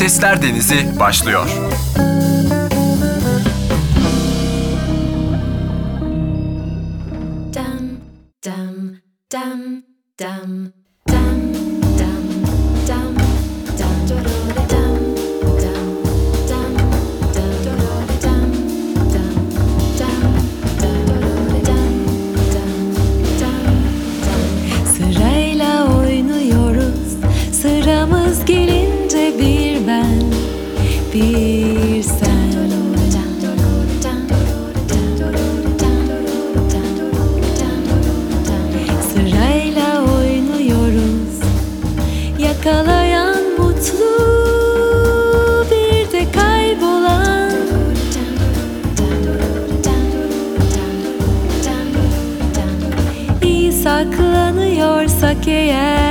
Sesler Denizi başlıyor. Dum, dum, dum, dum. Sırayla oynuyoruz. Yakalayan mutlu Bir de kaybolan. İyi saklanıyorsak eğer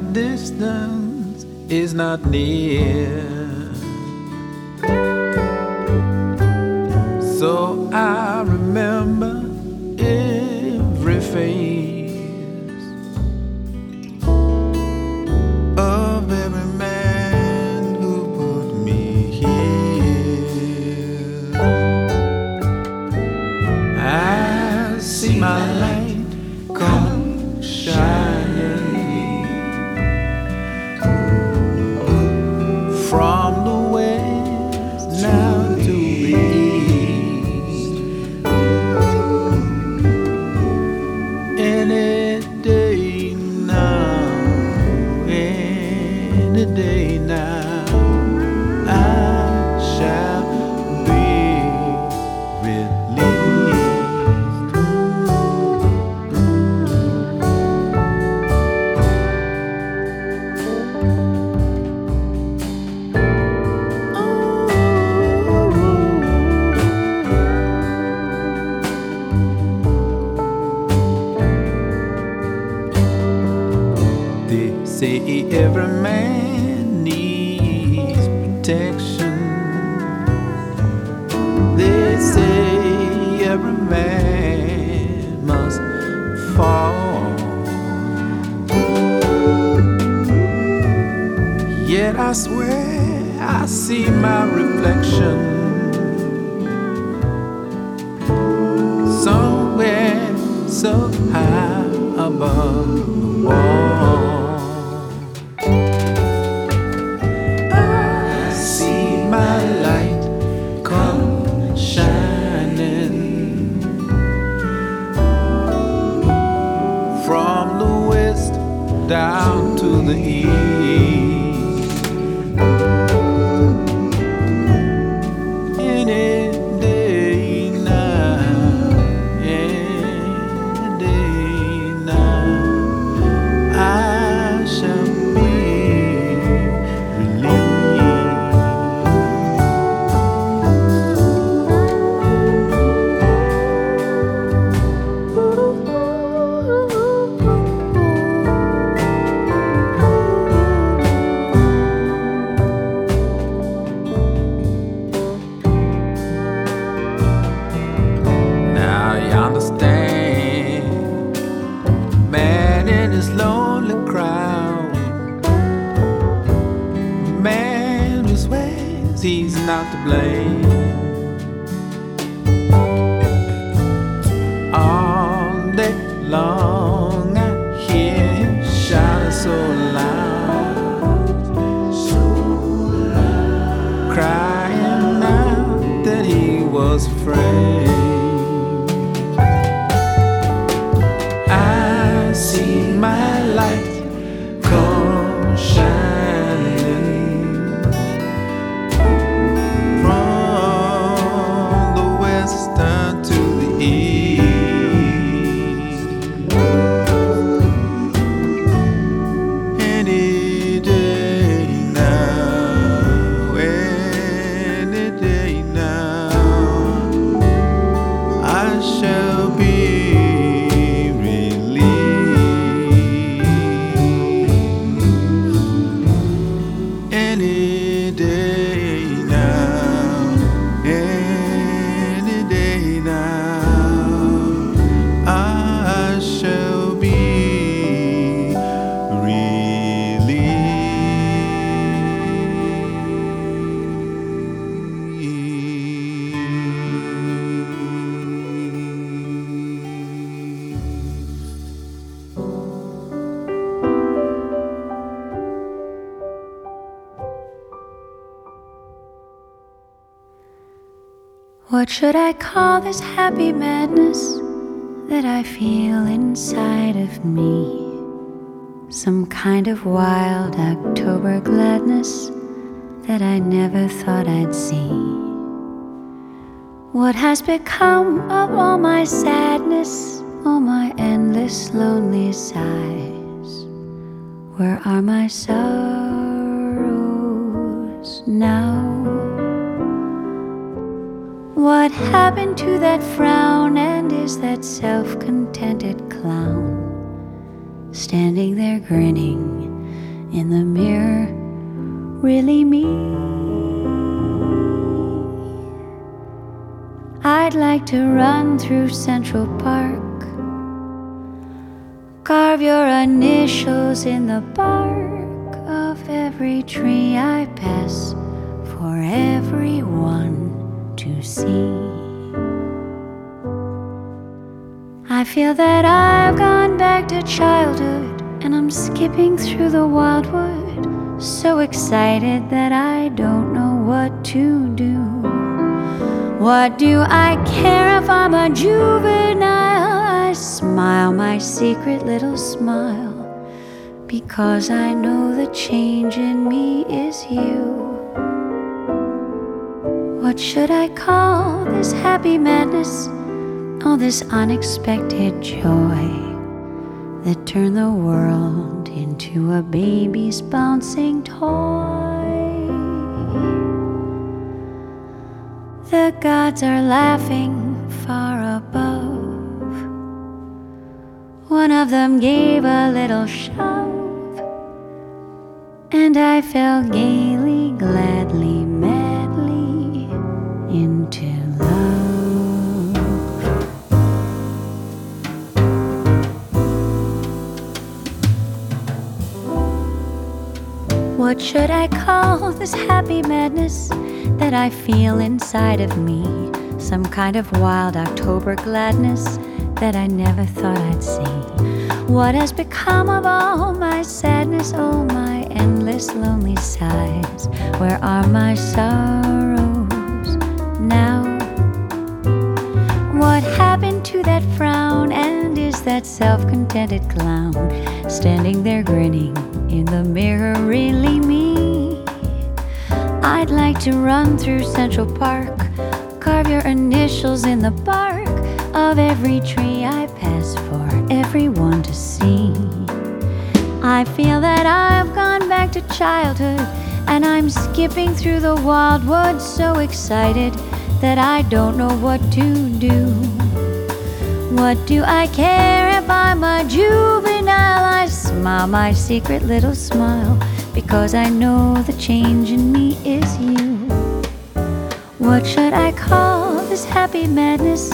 distance is not near. night, I swear, I see my reflection somewhere so high above the wall. What should I call this happy madness that I feel inside of me? Some kind of wild October gladness that I never thought I'd see. What has become of all my sadness, all my endless lonely sighs? Where are my sorrows happened to that frown? And is that self contented clown standing there grinning in the mirror really me? I'd like to run through Central Park, carve your initials in the bark of every tree I pass for everyone to see. I feel that I've gone back to childhood and I'm skipping through the wildwood, so excited that I don't know what to do. What do I care if I'm a juvenile? I smile my secret little smile because I know the change in me is you. What should I call this happy madness? All this unexpected joy that turned the world into a baby's bouncing toy. The gods are laughing far above. One of them gave a little shove, and I fell gaily, gladly, madly into What should I call this happy madness that I feel inside of me? Some kind of wild October gladness that I never thought I'd see. What has become of all my sadness, all my endless lonely sighs? Where are my sorrows now? What happened to that frown? And is that self contented clown standing there grinning in the mirror really me? I'd like to run through Central Park, carve your initials in the bark of every tree I pass for everyone to see. I feel that I've gone back to childhood and I'm skipping through the wildwood so excited that I don't know what to do. What do I care if I'm a juvenile? I smile my secret little smile because I know the change in me is you. What should I call this happy madness?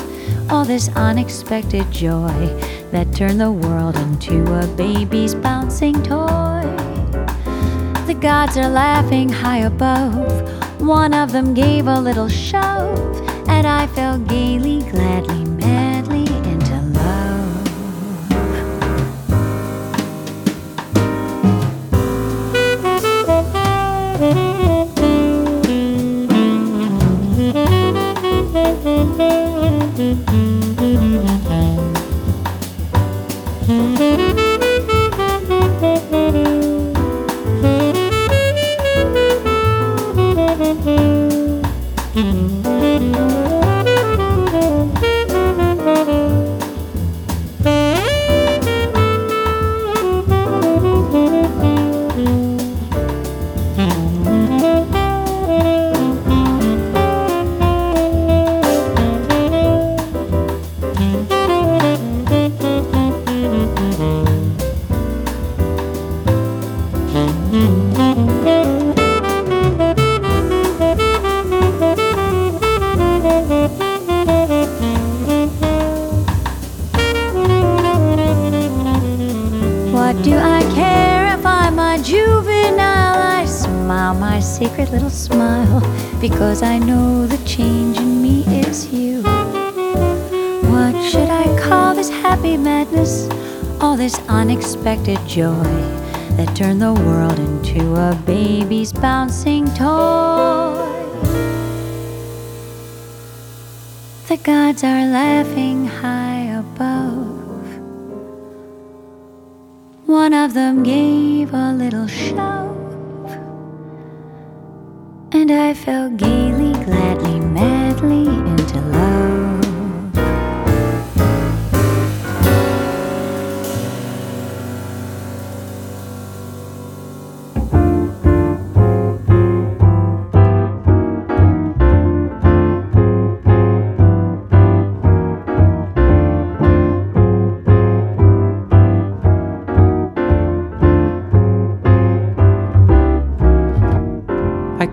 All this unexpected joy that turn the world into a baby's bouncing toy. The gods are laughing high above. One of them gave a little shove, and I fell gaily, gladly, smile my secret little smile because I know the change in me is you. What should I call this happy madness? All this unexpected joy that turned the world into a baby's bouncing toy. The gods are laughing high above. One of them gave a little shove, and I fell gaily, gladly, madly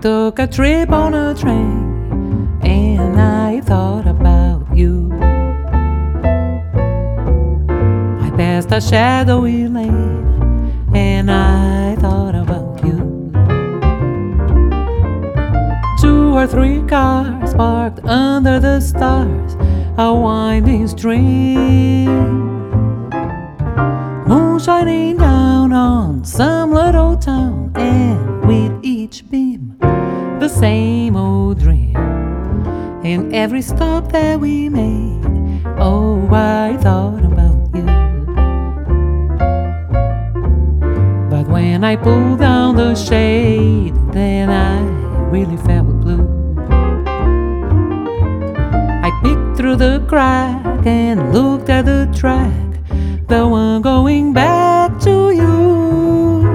took a trip on a train and I thought about you. I passed a shadowy lane and I thought about you. Two or three cars parked under the stars, a winding stream. Moon shining down on some little town, same old dream. In every stop that we made, oh, I thought about you. But when I pulled down the shade, then I really felt blue. I peeked through the crack and looked at the track, the one going back to you.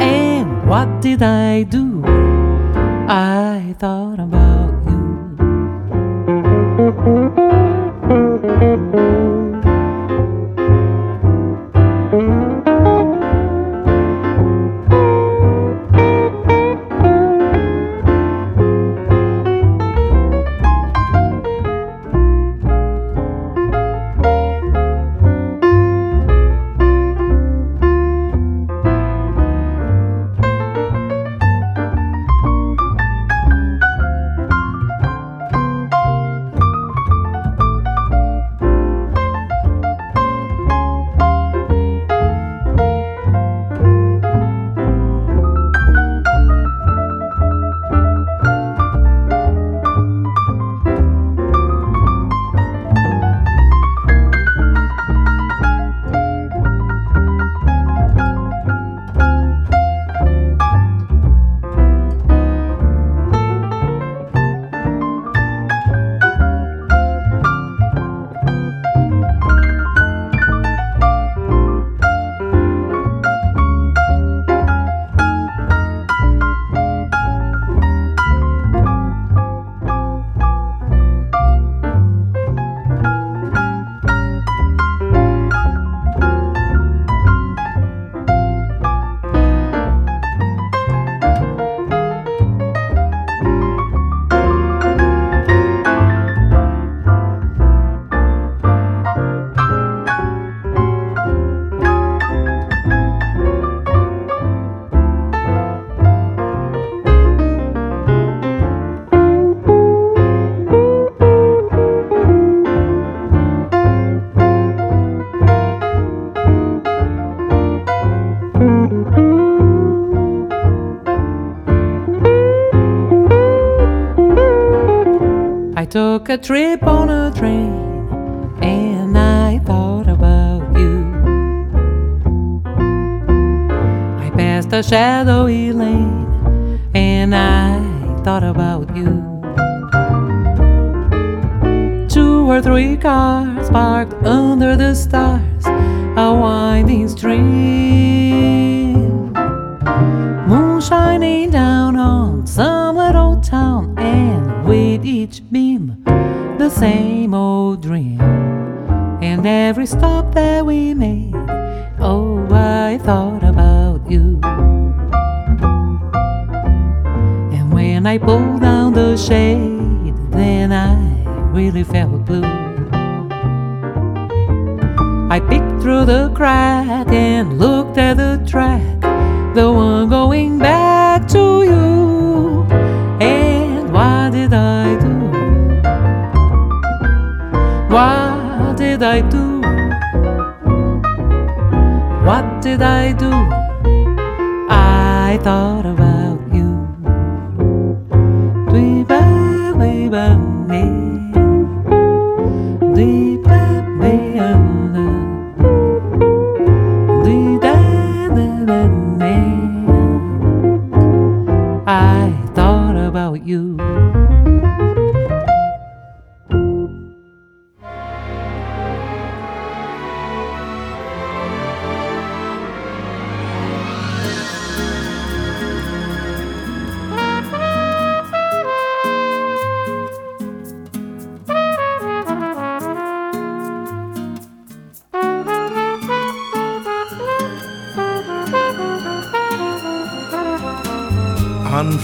And what did I do? I thought about you. Took a trip on a train and I thought about you. I passed a shadowy lane and I thought about you. Two or three cars parked under the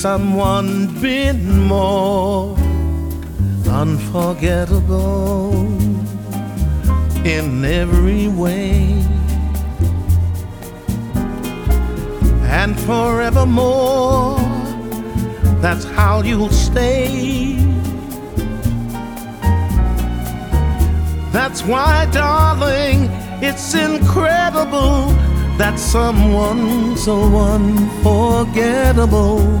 Someone been more unforgettable in every way? And forevermore, that's how you'll stay. That's why, darling, it's incredible that someone so unforgettable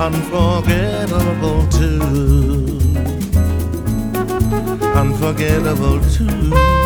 unforgettable too. Unforgettable too.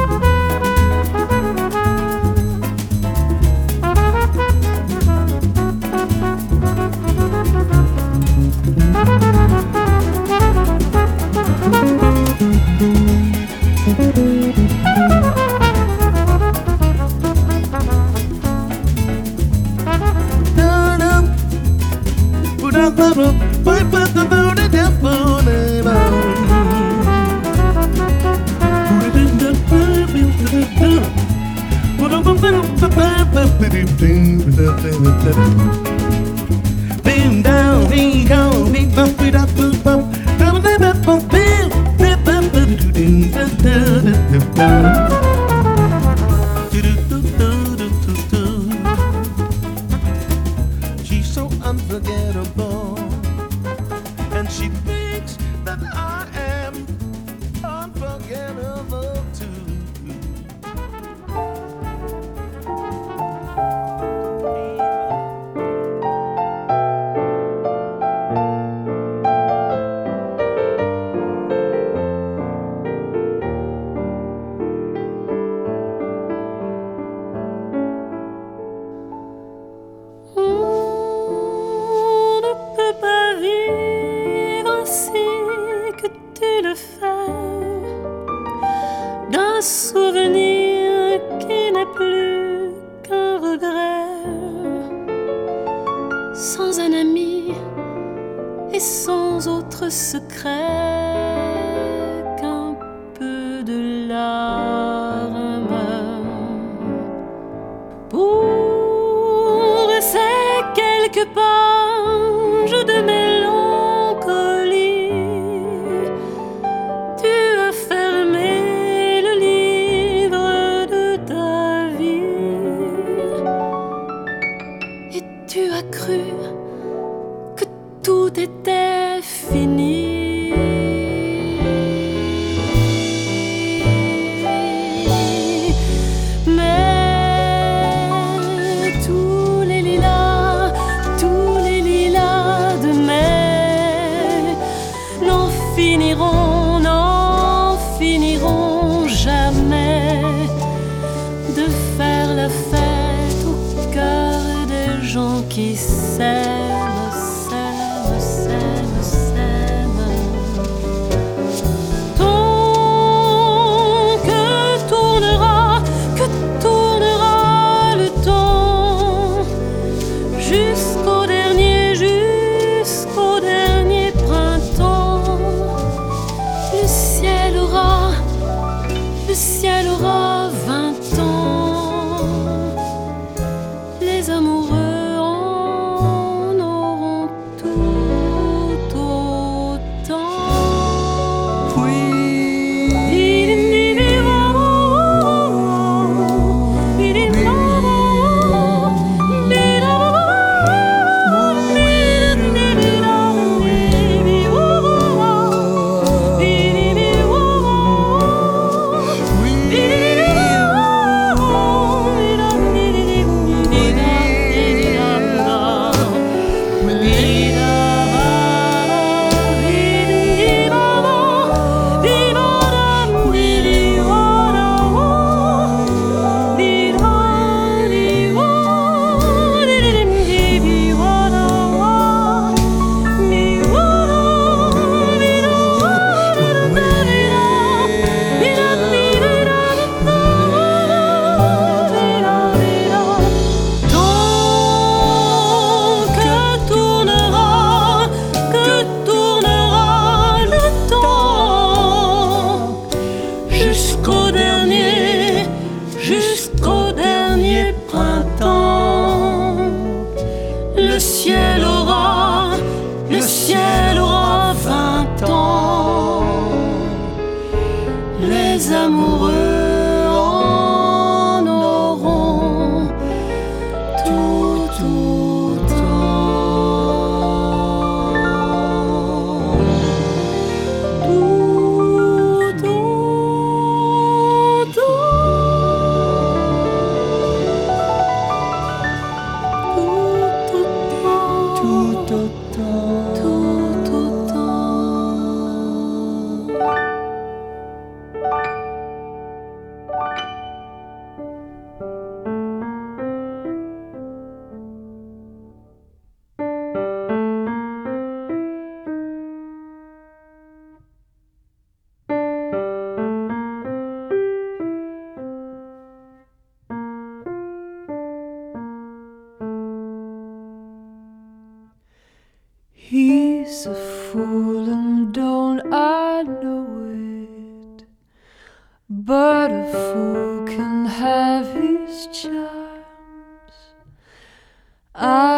Bend down, bend down, big bump it up, boop bump, double bump, bump, bump, bump, bump, bump, bump, bump, bump, bump, bump, bump, bump, pour ces quelques pas.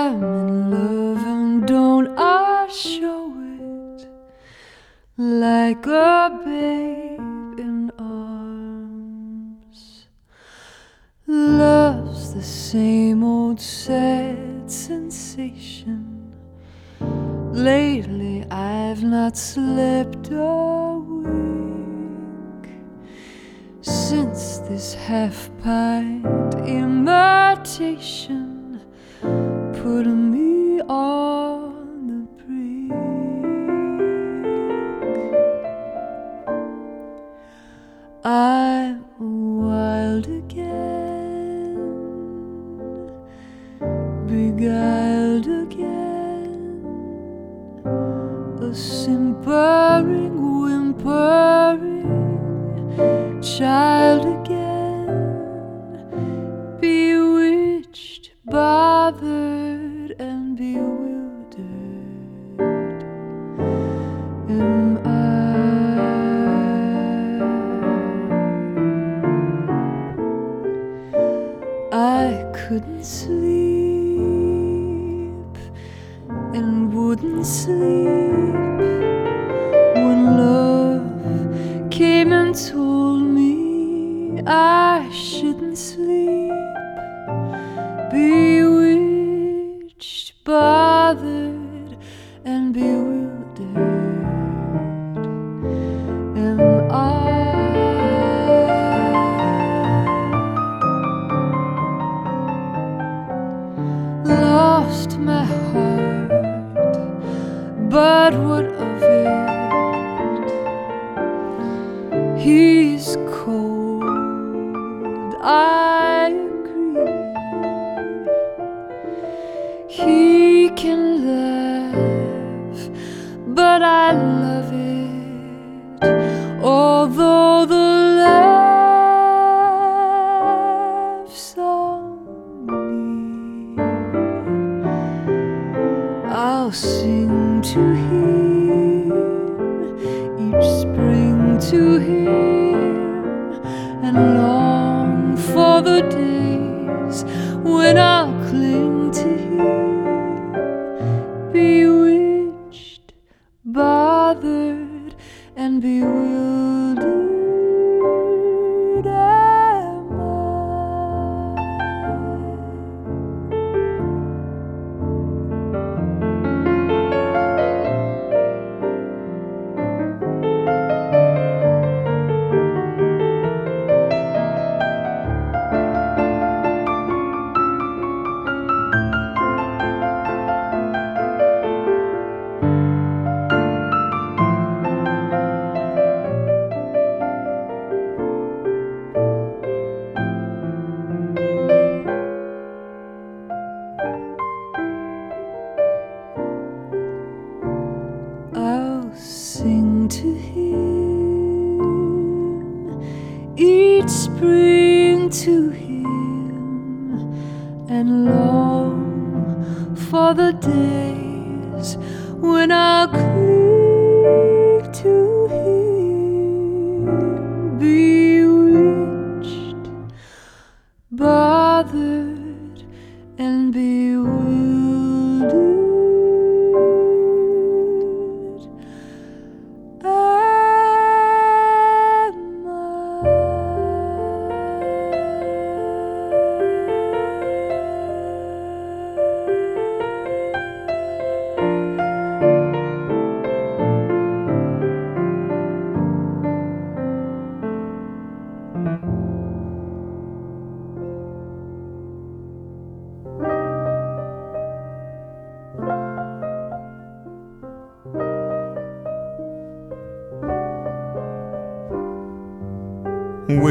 I'm in love and don't I show it like a babe in arms? Love's the same old sad sensation. Lately, I've not slept a wink since this half pint imitation put me on the brink. I'm wild again, beguiled again, a simpering, whimpering child again, bewitched, bothered, and bewildered. Am I? I couldn't sleep and wouldn't sleep when love came and told me I shouldn't sleep. Bewitched, what of it? He's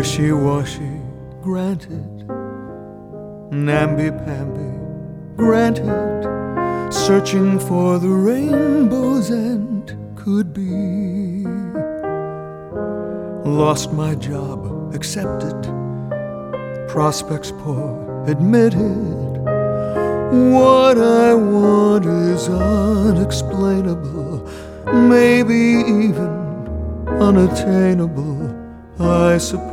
Wishy washy, granted. Namby pamby, granted. Searching for the rainbow's end could be. Lost my job, accepted. Prospects poor, admitted. What I want is unexplainable, maybe even unattainable. I suppose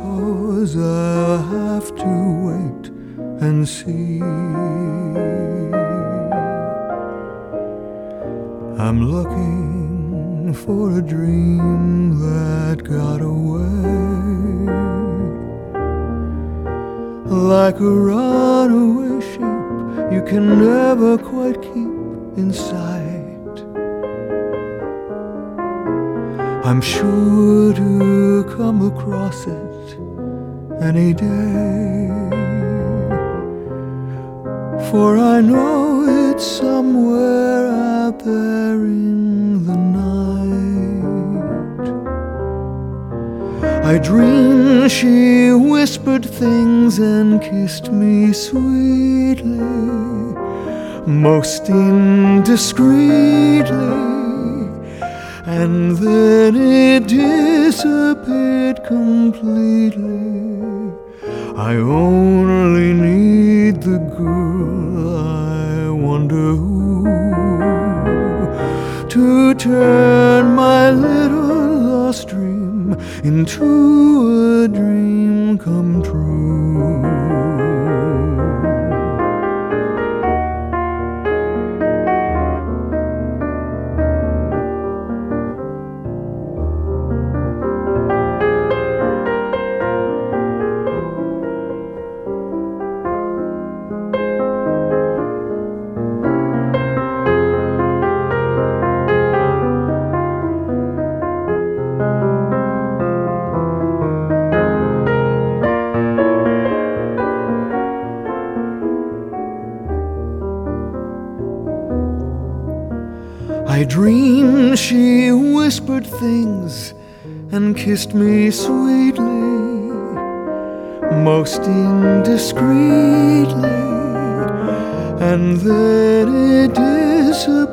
I'll have to wait and see. I'm looking for a dream that got away. Like a runaway sheep, you can never quite keep in sight. I'm sure any day. For I know it's somewhere out there in the night. I dreamed she whispered things and kissed me sweetly, most indiscreetly. And then it disappeared completely. I only need the girl, I wonder who, to turn my little lost dream into a dream come true. I dreamed she whispered things and kissed me sweetly, most indiscreetly, and then it disappeared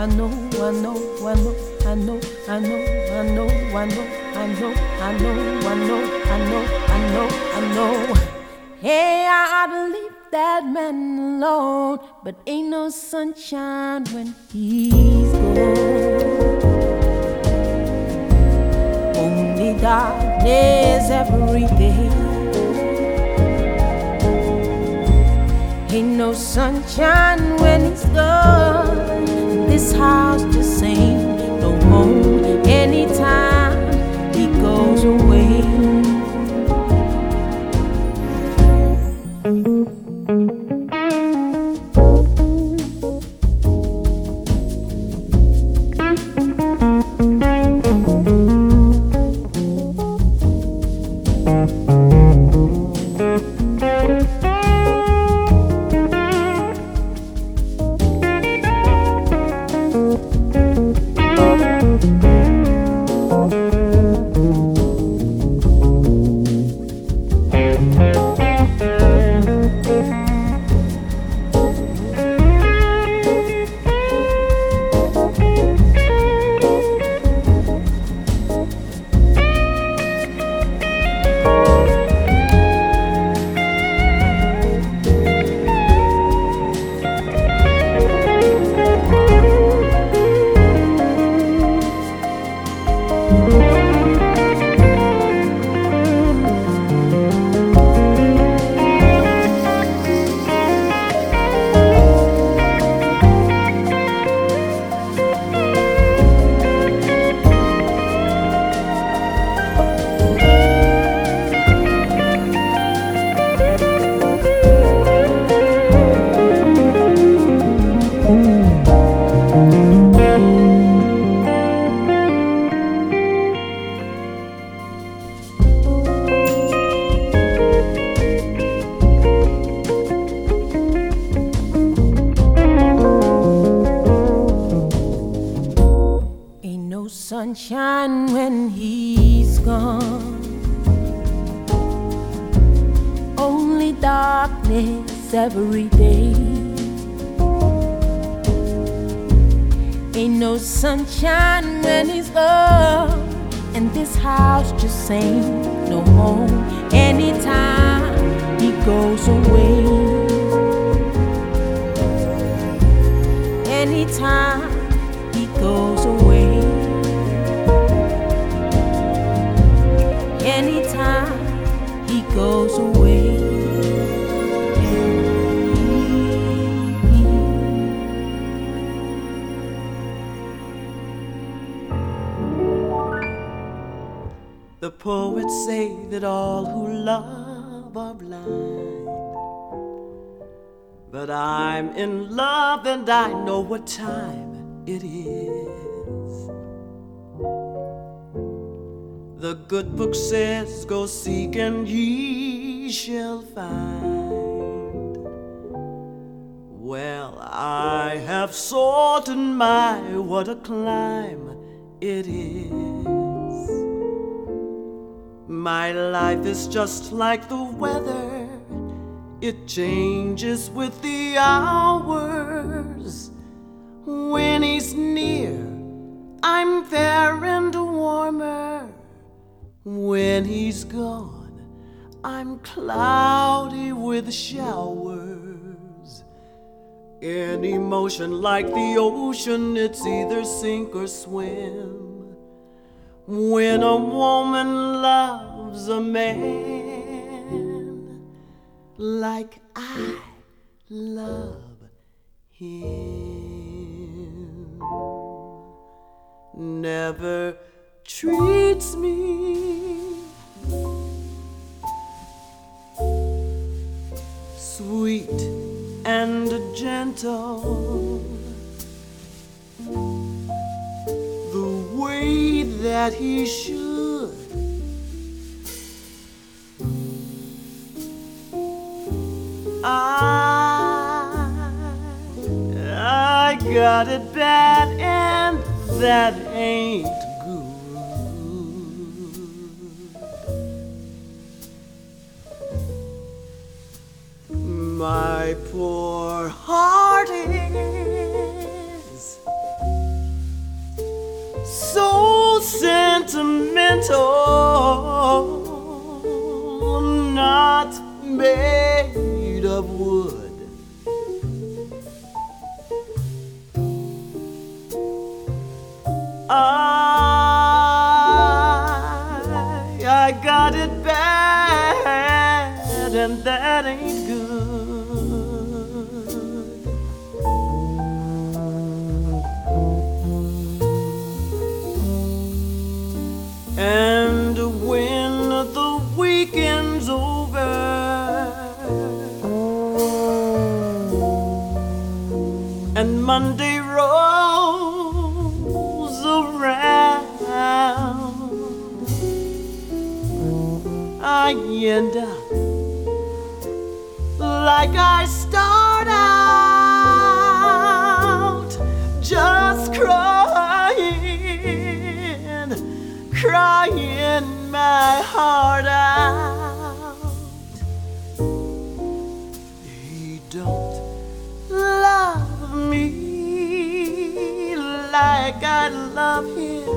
I know, I know, I know, I know, I know, I know, I know, I know, I know, I know, I know, I know, I know. Hey, I ought to leave that man alone, but ain't no sunshine when he's gone. Only darkness every day. Ain't no sunshine when he's gone. This house just ain't no home anytime he goes away. Sunshine when he's gone. Only darkness every day. Ain't no sunshine when he's gone. And this house just ain't no home anytime he goes away. Anytime he goes away. Anytime he goes away. The poets say that all who love are blind. But I'm in love and I know what time it is. The good book says, Go seek and ye shall find. Well, I have sought and my, what a climb it is. My life is just like the weather, it changes with the hours. When he's near, I'm fair and warmer. When he's gone, I'm cloudy with showers. In emotion like the ocean, it's either sink or swim. When a woman loves a man like I love him, never treats me sweet and gentle the way that he should. I, I got it bad, and that ain't My poor heart is. So sentimental, not made Monday rolls around, I end up like I start love him.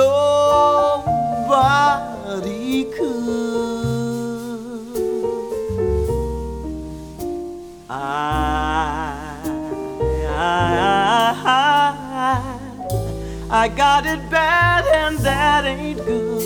Nobody could. I, I, I, I got it bad, and that ain't good.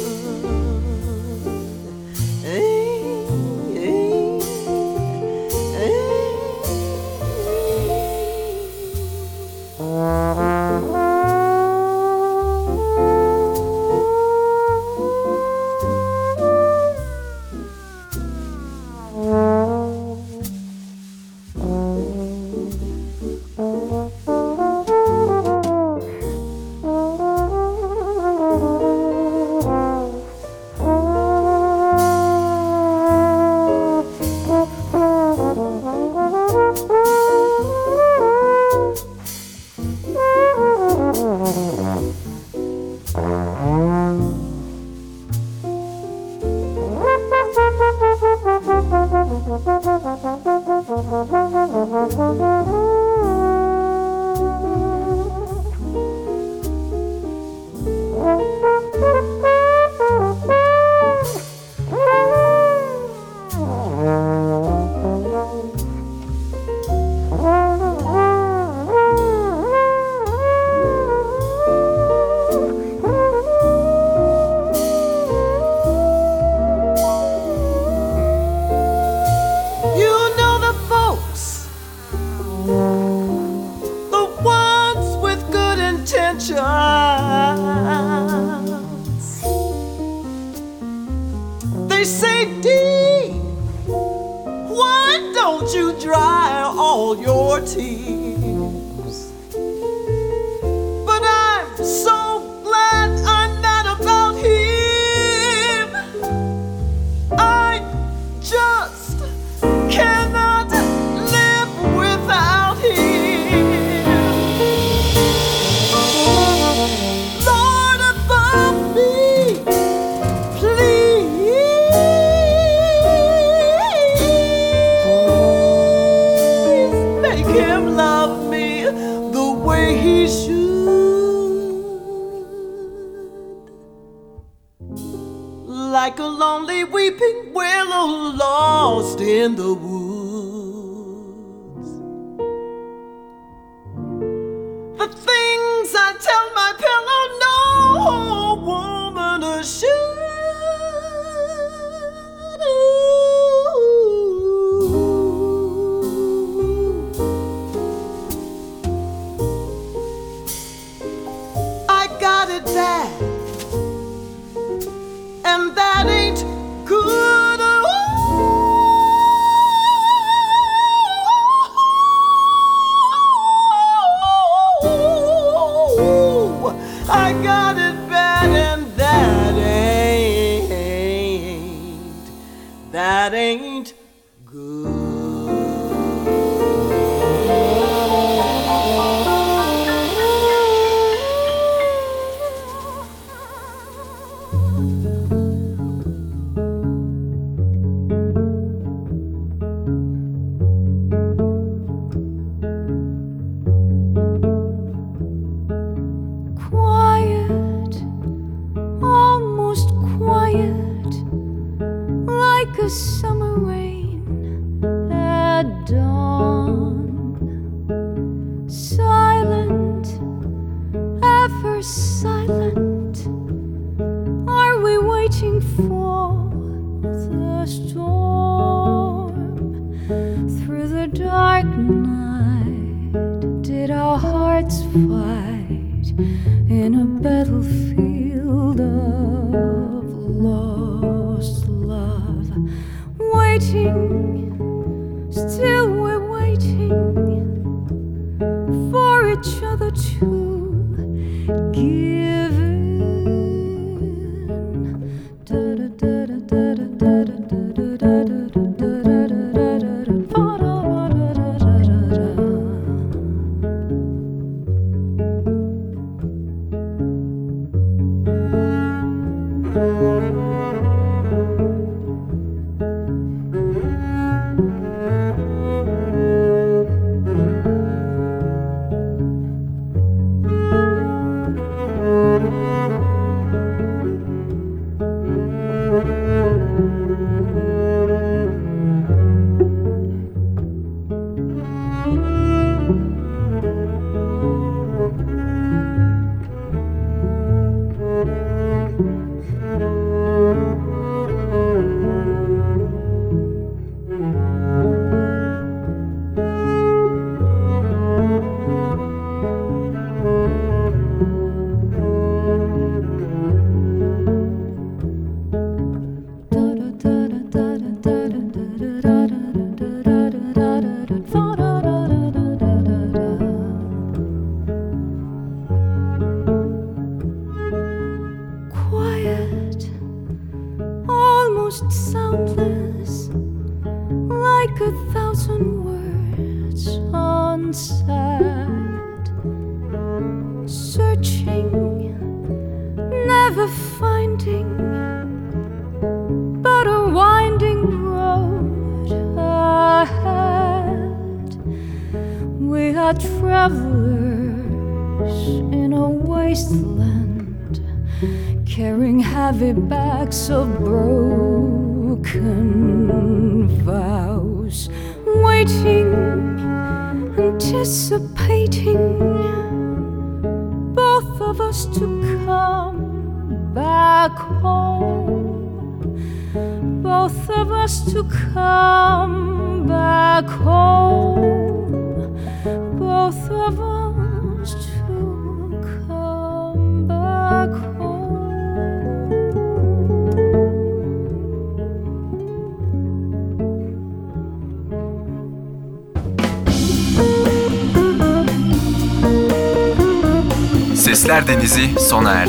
good. organisé s'en.